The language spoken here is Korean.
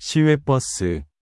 시외버스